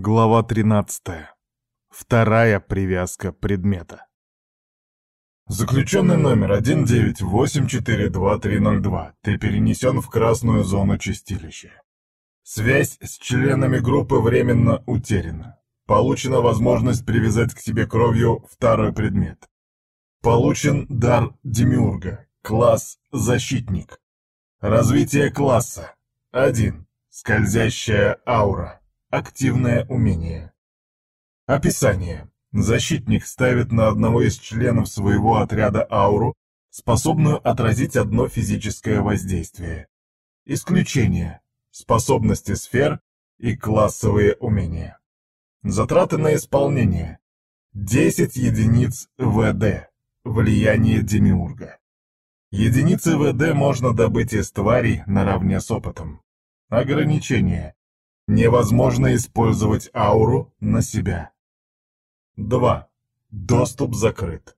Глава 13. Вторая привязка предмета. Заключенный номер 1984232. Ты перенесен в красную зону чистилища. Связь с членами группы временно утеряна. Получена возможность привязать к тебе кровью второй предмет. Получен дар Демиурга. Класс «Защитник». Развитие класса. 1. Скользящая аура. Активное умение. Описание. Защитник ставит на одного из членов своего отряда ауру, способную отразить одно физическое воздействие. Исключение. Способности сфер и классовые умения. Затраты на исполнение. 10 единиц ВД. Влияние Демиурга. Единицы ВД можно добыть из тварей наравне с опытом. Ограничение. Невозможно использовать ауру на себя. 2. Доступ закрыт.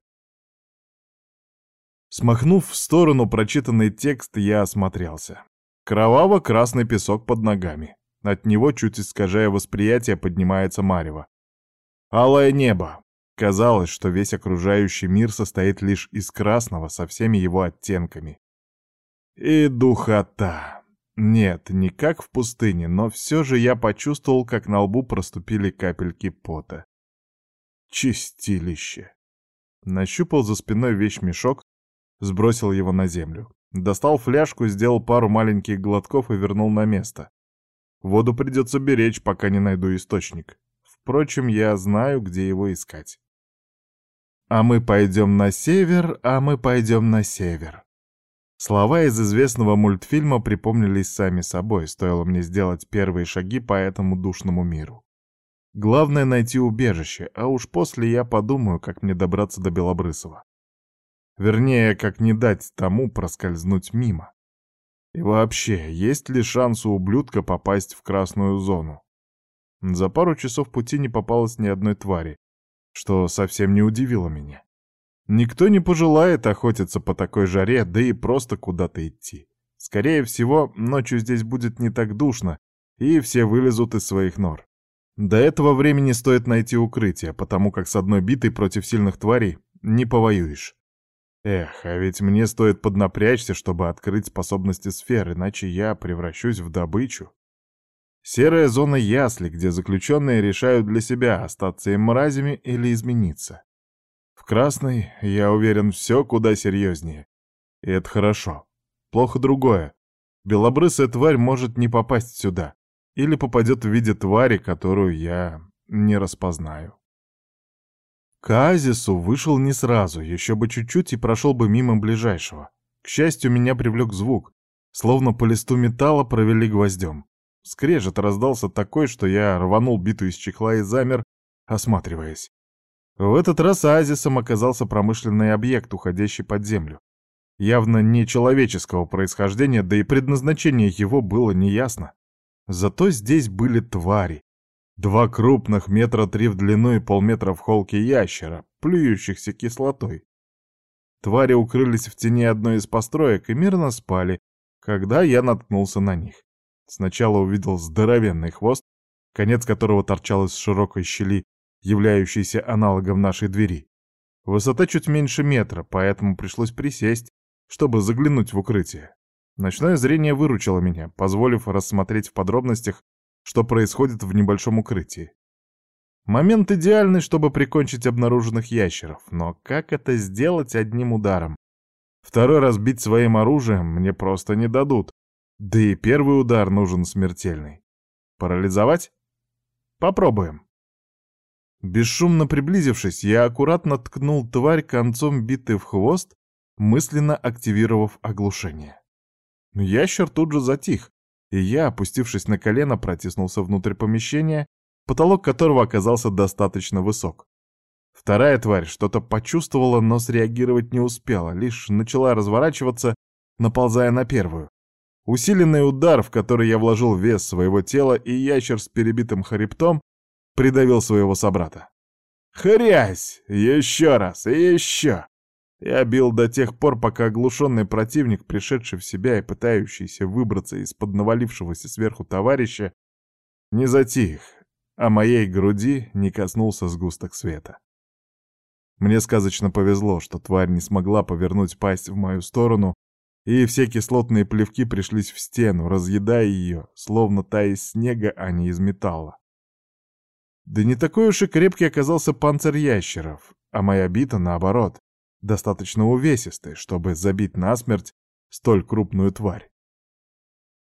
Смахнув в сторону прочитанный текст, я осмотрелся. Кроваво-красный песок под ногами. От него, чуть искажая восприятие, поднимается марево. Алое небо, Казалось, что весь окружающий мир состоит лишь из красного со всеми его оттенками. И духота. Нет, не как в пустыне, но все же я почувствовал, как на лбу проступили капельки пота. Чистилище. Нащупал за спиной вещмешок, сбросил его на землю. Достал фляжку, сделал пару маленьких глотков и вернул на место. Воду придется беречь, пока не найду источник. Впрочем, я знаю, где его искать. «А мы пойдем на север, а мы пойдем на север». Слова из известного мультфильма припомнились сами собой, стоило мне сделать первые шаги по этому душному миру. Главное — найти убежище, а уж после я подумаю, как мне добраться до Белобрысова. Вернее, как не дать тому проскользнуть мимо. И вообще, есть ли шанс у ублюдка попасть в красную зону? За пару часов пути не попалось ни одной твари, что совсем не удивило меня. Никто не пожелает охотиться по такой жаре, да и просто куда-то идти. Скорее всего, ночью здесь будет не так душно, и все вылезут из своих нор. До этого времени стоит найти укрытие, потому как с одной битой против сильных тварей не повоюешь. Эх, а ведь мне стоит поднапрячься, чтобы открыть способности сфер, иначе я превращусь в добычу. Серая зона ясли, где заключенные решают для себя, остаться им мразями или измениться. В красной, я уверен, все куда серьезнее. И это хорошо. Плохо другое. Белобрысая тварь может не попасть сюда. Или попадет в виде твари, которую я не распознаю. К Азису вышел не сразу, еще бы чуть-чуть и прошел бы мимо ближайшего. К счастью, меня привлек звук, словно по листу металла провели гвоздем. Скрежет раздался такой, что я рванул биту из чехла и замер, осматриваясь. В этот раз оазисом оказался промышленный объект, уходящий под землю. Явно не человеческого происхождения, да и предназначение его было неясно. Зато здесь были твари. Два крупных, метра три в длину и полметра в холке ящера, плюющихся кислотой. Твари укрылись в тени одной из построек и мирно спали, когда я наткнулся на них. Сначала увидел здоровенный хвост, конец которого торчал из широкой щели, являющейся аналогом нашей двери. Высота чуть меньше метра, поэтому пришлось присесть, чтобы заглянуть в укрытие. Ночное зрение выручило меня, позволив рассмотреть в подробностях, что происходит в небольшом укрытии. Момент идеальный, чтобы прикончить обнаруженных ящеров, но как это сделать одним ударом? Второй раз бить своим оружием мне просто не дадут, да и первый удар нужен смертельный. Парализовать? Попробуем. Бесшумно приблизившись, я аккуратно ткнул тварь концом биты в хвост, мысленно активировав оглушение. Ящер тут же затих, и я, опустившись на колено, протиснулся внутрь помещения, потолок которого оказался достаточно высок. Вторая тварь что-то почувствовала, но среагировать не успела, лишь начала разворачиваться, наползая на первую. Усиленный удар, в который я вложил вес своего тела, и ящер с перебитым хребтом придавил своего собрата. «Хрясь! Еще раз! И еще!» Я бил до тех пор, пока оглушенный противник, пришедший в себя и пытающийся выбраться из-под навалившегося сверху товарища, не затих, а моей груди не коснулся сгусток света. Мне сказочно повезло, что тварь не смогла повернуть пасть в мою сторону, и все кислотные плевки пришлись в стену, разъедая ее, словно та из снега, а не из металла. Да не такой уж и крепкий оказался панцирь ящеров, а моя бита, наоборот, достаточно увесистая, чтобы забить насмерть столь крупную тварь.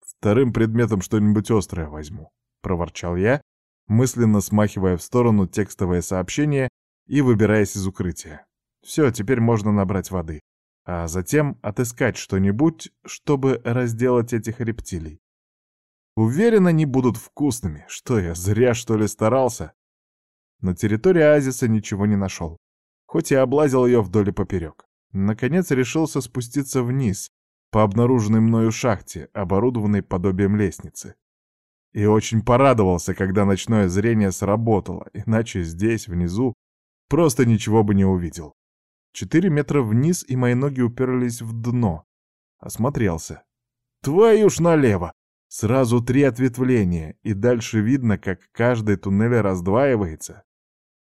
«Вторым предметом что-нибудь острое возьму», — проворчал я, мысленно смахивая в сторону текстовое сообщение и выбираясь из укрытия. Все, теперь можно набрать воды, а затем отыскать что-нибудь, чтобы разделать этих рептилий. Уверен, они будут вкусными. Что я, зря что ли старался? На территории оазиса ничего не нашел, хоть и облазил ее вдоль и поперек. Наконец решился спуститься вниз, по обнаруженной мною шахте, оборудованной подобием лестницы. И очень порадовался, когда ночное зрение сработало, иначе здесь, внизу, просто ничего бы не увидел. Четыре метра вниз, и мои ноги уперлись в дно. Осмотрелся. Твою ж налево! Сразу три ответвления, и дальше видно, как каждый туннель раздваивается.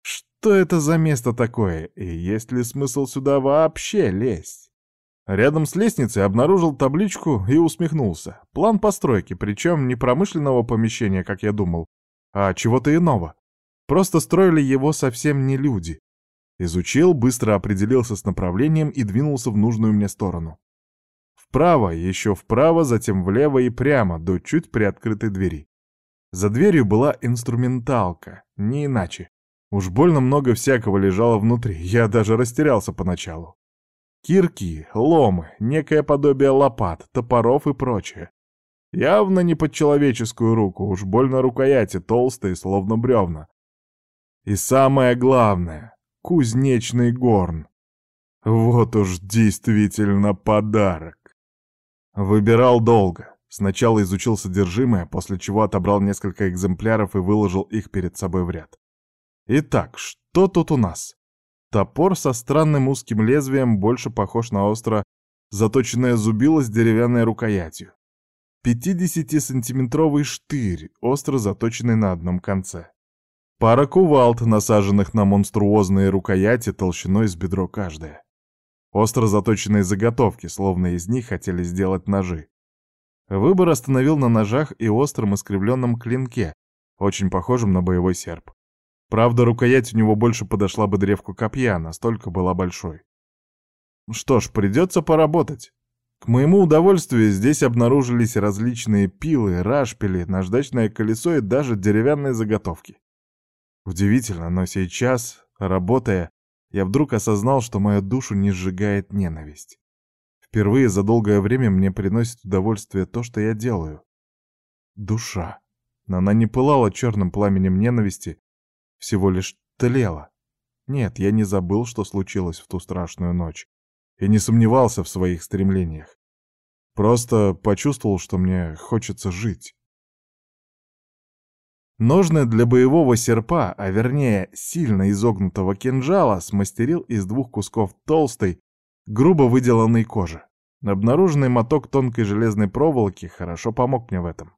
Что это за место такое, и есть ли смысл сюда вообще лезть? Рядом с лестницей обнаружил табличку и усмехнулся. План постройки, причем не промышленного помещения, как я думал, а чего-то иного. Просто строили его совсем не люди. Изучил, быстро определился с направлением и двинулся в нужную мне сторону. Вправо, еще вправо, затем влево и прямо, до чуть приоткрытой двери. За дверью была инструменталка, не иначе. Уж больно много всякого лежало внутри, я даже растерялся поначалу. Кирки, ломы, некое подобие лопат, топоров и прочее. Явно не под человеческую руку, уж больно рукояти толстые, словно бревна. И самое главное — кузнечный горн. Вот уж действительно подарок. Выбирал долго. Сначала изучил содержимое, после чего отобрал несколько экземпляров и выложил их перед собой в ряд. Итак, что тут у нас? Топор со странным узким лезвием больше похож на остро заточенное зубило с деревянной рукоятью. 50-сантиметровый штырь, остро заточенный на одном конце. Пара кувалд, насаженных на монструозные рукояти толщиной с бедро каждая. Остро заточенные заготовки, словно из них хотели сделать ножи. Выбор остановил на ножах и остром искривленном клинке, очень похожем на боевой серп. Правда, рукоять у него больше подошла бы древку копья, настолько была большой. Что ж, придется поработать. К моему удовольствию здесь обнаружились различные пилы, рашпили, наждачное колесо и даже деревянные заготовки. Удивительно, но сейчас, работая, я вдруг осознал, что мою душу не сжигает ненависть. Впервые за долгое время мне приносит удовольствие то, что я делаю. Душа. Но она не пылала черным пламенем ненависти, всего лишь тлела. Нет, я не забыл, что случилось в ту страшную ночь, и не сомневался в своих стремлениях. Просто почувствовал, что мне хочется жить. Ножны для боевого серпа, а вернее сильно изогнутого кинжала, смастерил из двух кусков толстой, грубо выделанной кожи. Обнаруженный моток тонкой железной проволоки хорошо помог мне в этом.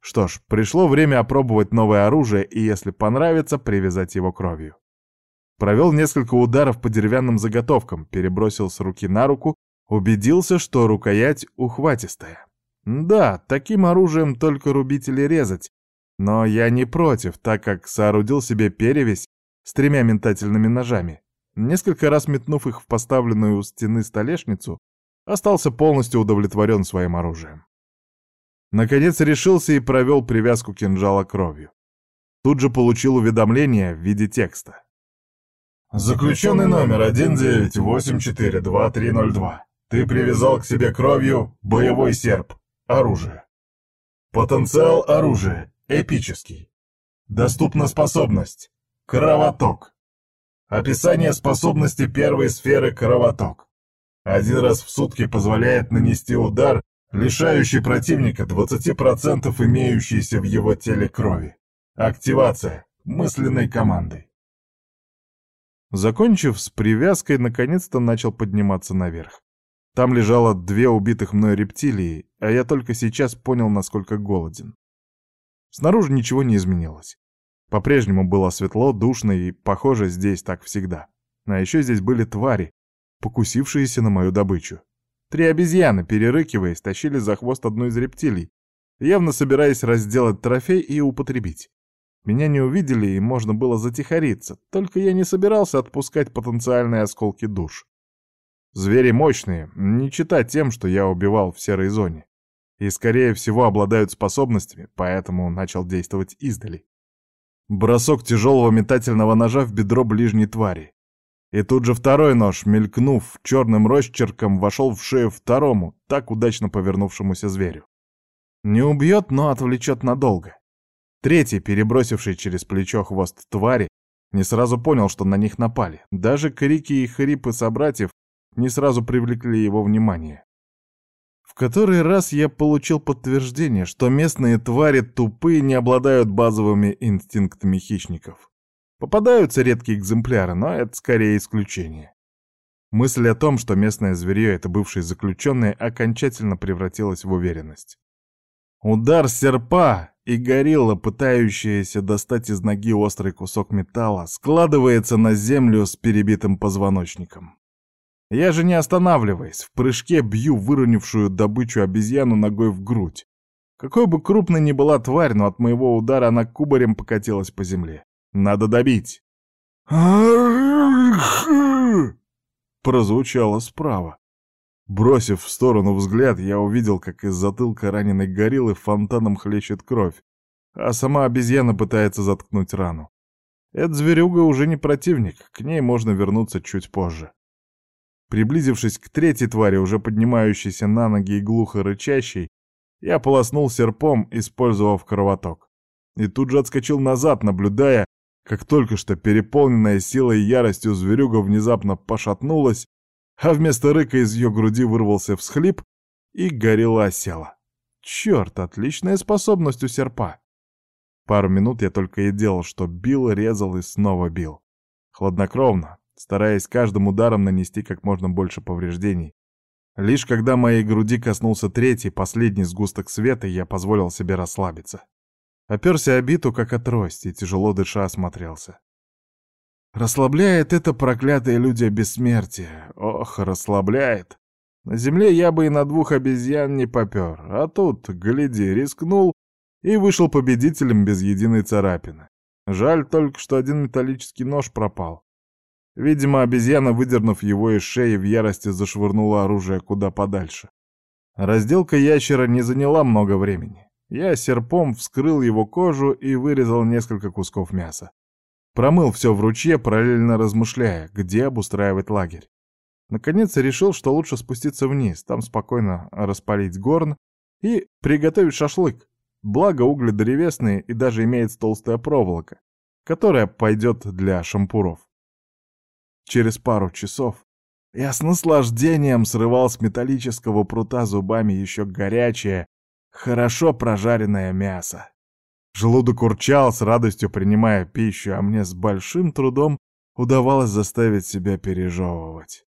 Что ж, пришло время опробовать новое оружие и, если понравится, привязать его кровью. Провел несколько ударов по деревянным заготовкам, перебросил с руки на руку, убедился, что рукоять ухватистая. Да, таким оружием только рубить или резать, но я не против, так как соорудил себе перевязь с тремя метательными ножами. Несколько раз метнув их в поставленную у стены столешницу, остался полностью удовлетворен своим оружием. Наконец решился и провел привязку кинжала кровью. Тут же получил уведомление в виде текста. «Заключенный номер 19842-302. Ты привязал к себе кровью боевой серп. Оружие. Потенциал оружия. Эпический. Доступна способность. Кровоток. Описание способности первой сферы кровоток. Один раз в сутки позволяет нанести удар лишающий противника 20% имеющейся в его теле крови. Активация мысленной командой. Закончив с привязкой, наконец-то начал подниматься наверх. Там лежало две убитых мной рептилии, а я только сейчас понял, насколько голоден. Снаружи ничего не изменилось. По-прежнему было светло, душно и, похоже, здесь так всегда. А еще здесь были твари, покусившиеся на мою добычу. Три обезьяны, перерыкиваясь, тащили за хвост одну из рептилий, явно собираясь разделать трофей и употребить. Меня не увидели, и можно было затихариться, только я не собирался отпускать потенциальные осколки душ. Звери мощные, не читать тем, что я убивал в серой зоне. И, скорее всего, обладают способностями, поэтому начал действовать издали. Бросок тяжелого метательного ножа в бедро ближней твари. И тут же второй нож, мелькнув черным росчерком, вошел в шею второму, так удачно повернувшемуся зверю. Не убьет, но отвлечет надолго. Третий, перебросивший через плечо хвост твари, не сразу понял, что на них напали. Даже крики и хрипы собратьев не сразу привлекли его внимание. Который раз я получил подтверждение, что местные твари тупые не обладают базовыми инстинктами хищников. Попадаются редкие экземпляры, но это скорее исключение. Мысль о том, что местное зверье — это бывшие заключенные, окончательно превратилась в уверенность. Удар серпа, и горилла, пытающаяся достать из ноги острый кусок металла, складывается на землю с перебитым позвоночником. Я же не останавливаясь, в прыжке бью выронившую добычу обезьяну ногой в грудь. Какой бы крупной ни была тварь, но от моего удара она кубарем покатилась по земле. Надо добить. Прозвучало справа. Бросив в сторону взгляд, я увидел, как из затылка раненой гориллы фонтаном хлещет кровь, а сама обезьяна пытается заткнуть рану. Эта зверюга уже не противник, к ней можно вернуться чуть позже. Приблизившись к третьей твари, уже поднимающейся на ноги и глухо рычащей, я полоснул серпом, использовав кровоток. И тут же отскочил назад, наблюдая, как только что переполненная силой и яростью зверюга внезапно пошатнулась, а вместо рыка из ее груди вырвался всхлип, и горела осела. Черт, отличная способность у серпа. Пару минут я только и делал, что бил, резал и снова бил. Хладнокровно, стараясь каждым ударом нанести как можно больше повреждений. Лишь когда моей груди коснулся третий, последний сгусток света, я позволил себе расслабиться. Оперся обиту, как от трости, тяжело дыша осмотрелся. Расслабляет это проклятое люди бессмертия. Ох, расслабляет. На земле я бы и на двух обезьян не попер, а тут, гляди, рискнул и вышел победителем без единой царапины. Жаль только, что один металлический нож пропал. Видимо, обезьяна, выдернув его из шеи, в ярости зашвырнула оружие куда подальше. Разделка ящера не заняла много времени. Я серпом вскрыл его кожу и вырезал несколько кусков мяса. Промыл все в ручье, параллельно размышляя, где обустраивать лагерь. Наконец решил, что лучше спуститься вниз, там спокойно распалить горн и приготовить шашлык. Благо угли древесные и даже имеется толстая проволока, которая пойдет для шампуров. Через пару часов я с наслаждением срывал с металлического прута зубами еще горячее, хорошо прожаренное мясо. Желудок урчал, с радостью принимая пищу, а мне с большим трудом удавалось заставить себя пережевывать.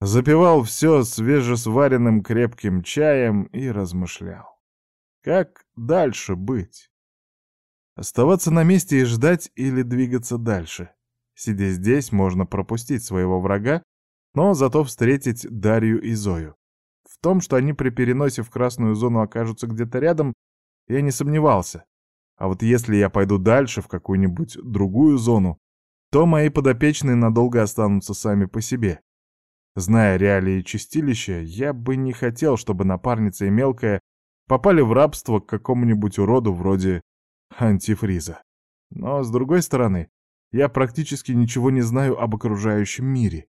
Запивал все свежесваренным крепким чаем и размышлял. Как дальше быть? Оставаться на месте и ждать или двигаться дальше? Сидя здесь, можно пропустить своего врага, но зато встретить Дарью и Зою. В том, что они при переносе в красную зону окажутся где-то рядом, я не сомневался. А вот если я пойду дальше, в какую-нибудь другую зону, то мои подопечные надолго останутся сами по себе. Зная реалии чистилища, я бы не хотел, чтобы напарница и мелкая попали в рабство к какому-нибудь уроду вроде антифриза. Но, с другой стороны, я практически ничего не знаю об окружающем мире.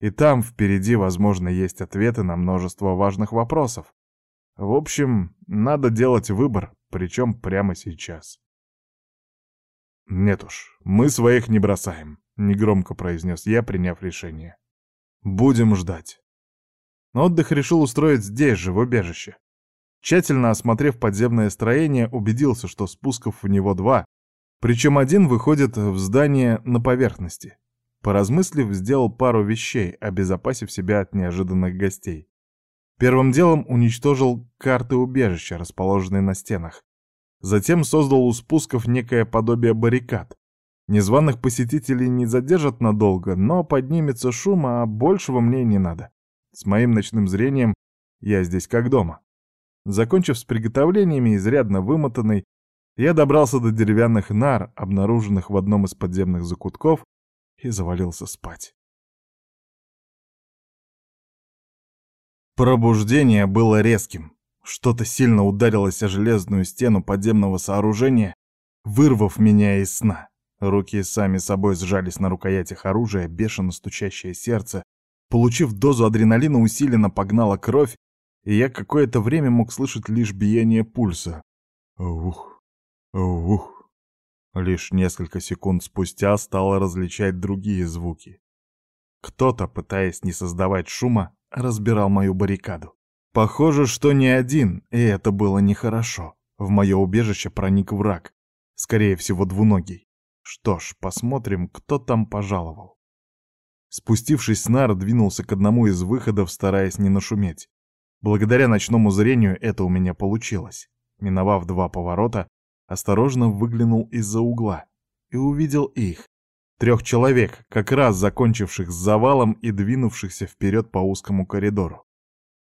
И там впереди, возможно, есть ответы на множество важных вопросов. В общем, надо делать выбор, причем прямо сейчас. «Нет уж, мы своих не бросаем», — негромко произнес я, приняв решение. «Будем ждать». Но отдых решил устроить здесь же, в убежище. Тщательно осмотрев подземное строение, убедился, что спусков в него два, причем один выходит в здание на поверхности. Поразмыслив, сделал пару вещей, обезопасив себя от неожиданных гостей. Первым делом уничтожил карты убежища, расположенные на стенах. Затем создал у спусков некое подобие баррикад. Незваных посетителей не задержат надолго, но поднимется шум, а большего мне не надо. С моим ночным зрением я здесь как дома. Закончив с приготовлениями, изрядно вымотанный, я добрался до деревянных нар, обнаруженных в одном из подземных закутков, и завалился спать. Пробуждение было резким. Что-то сильно ударилось о железную стену подземного сооружения, вырвав меня из сна. Руки сами собой сжались на рукоятях оружия, бешено стучащее сердце. Получив дозу адреналина, усиленно погнала кровь, и я какое-то время мог слышать лишь биение пульса. Ух, ух. Лишь несколько секунд спустя стало различать другие звуки. Кто-то, пытаясь не создавать шума, разбирал мою баррикаду. Похоже, что не один, и это было нехорошо. В мое убежище проник враг. Скорее всего, двуногий. Что ж, посмотрим, кто там пожаловал. Спустившись с нар, двинулся к одному из выходов, стараясь не нашуметь. Благодаря ночному зрению это у меня получилось. Миновав два поворота, осторожно выглянул из-за угла и увидел их. Трех человек, как раз закончивших с завалом и двинувшихся вперед по узкому коридору.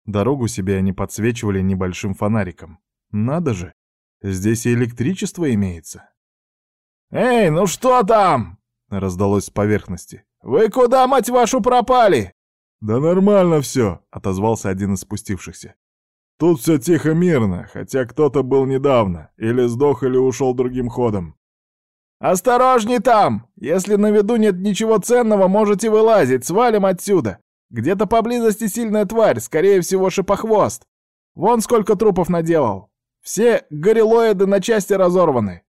Дорогу себе они подсвечивали небольшим фонариком. Надо же, здесь и электричество имеется. «Эй, ну что там?» — раздалось с поверхности. «Вы куда, мать вашу, пропали?» «Да нормально все», — отозвался один из спустившихся. «Тут все тихо-мирно, хотя кто-то был недавно, или сдох, или ушел другим ходом». «Осторожней там! Если на виду нет ничего ценного, можете вылазить, свалим отсюда. Где-то поблизости сильная тварь, скорее всего, шипохвост. Вон сколько трупов наделал. Все горилоиды на части разорваны».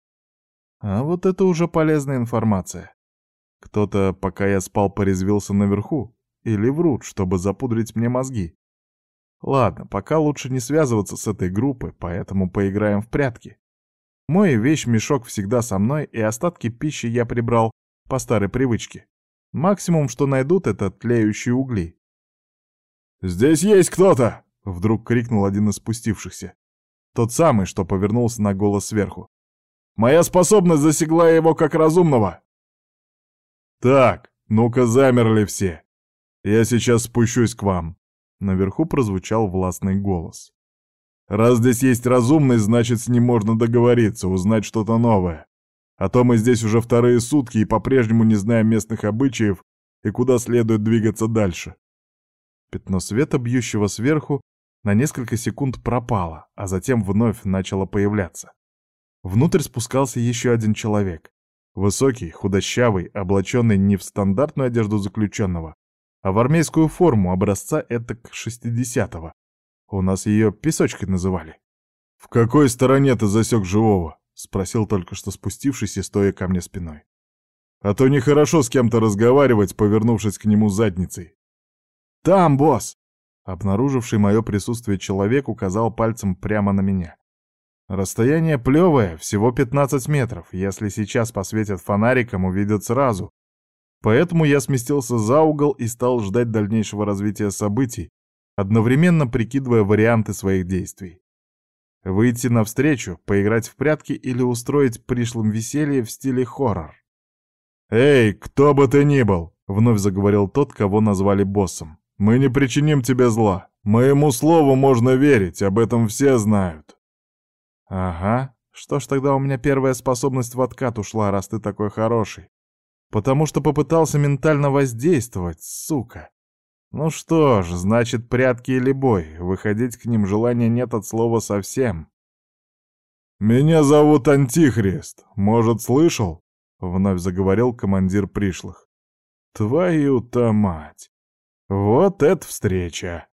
А вот это уже полезная информация. Кто-то, пока я спал, порезвился наверху, или врут, чтобы запудрить мне мозги? Ладно, пока лучше не связываться с этой группой, поэтому поиграем в прятки. Мой вещь-мешок всегда со мной, и остатки пищи я прибрал по старой привычке. Максимум, что найдут, это тлеющие угли. «Здесь есть кто-то!» — вдруг крикнул один из спустившихся. Тот самый, что повернулся на голос сверху. «Моя способность засекла его как разумного!» «Так, ну-ка замерли все!» Я сейчас спущусь к вам. Наверху прозвучал властный голос. Раз здесь есть разумный, значит, с ним можно договориться, узнать что-то новое. А то мы здесь уже вторые сутки и по-прежнему не знаем местных обычаев и куда следует двигаться дальше. Пятно света, бьющего сверху, на несколько секунд пропало, а затем вновь начало появляться. Внутрь спускался еще один человек. Высокий, худощавый, облаченный не в стандартную одежду заключенного, а в армейскую форму образца этак 60-го. У нас ее песочкой называли. «В какой стороне ты засек живого?» — спросил только что спустившийся, стоя ко мне спиной. «А то нехорошо с кем-то разговаривать, повернувшись к нему задницей». «Там, босс!» Обнаруживший мое присутствие человек указал пальцем прямо на меня. Расстояние плевое, всего 15 метров. Если сейчас посветят фонариком, увидят сразу, Поэтому я сместился за угол и стал ждать дальнейшего развития событий, одновременно прикидывая варианты своих действий. Выйти навстречу, поиграть в прятки или устроить пришлым веселье в стиле хоррор. «Эй, кто бы ты ни был!» — вновь заговорил тот, кого назвали боссом. «Мы не причиним тебе зла. Моему слову можно верить, об этом все знают». «Ага, что ж тогда у меня первая способность в откат ушла, раз ты такой хороший. Потому что попытался ментально воздействовать, сука. Ну что ж, значит, прятки или бой. Выходить к ним желания нет от слова совсем. «Меня зовут Антихрист. Может, слышал?» — вновь заговорил командир пришлых. «Твою-то мать! Вот это встреча!»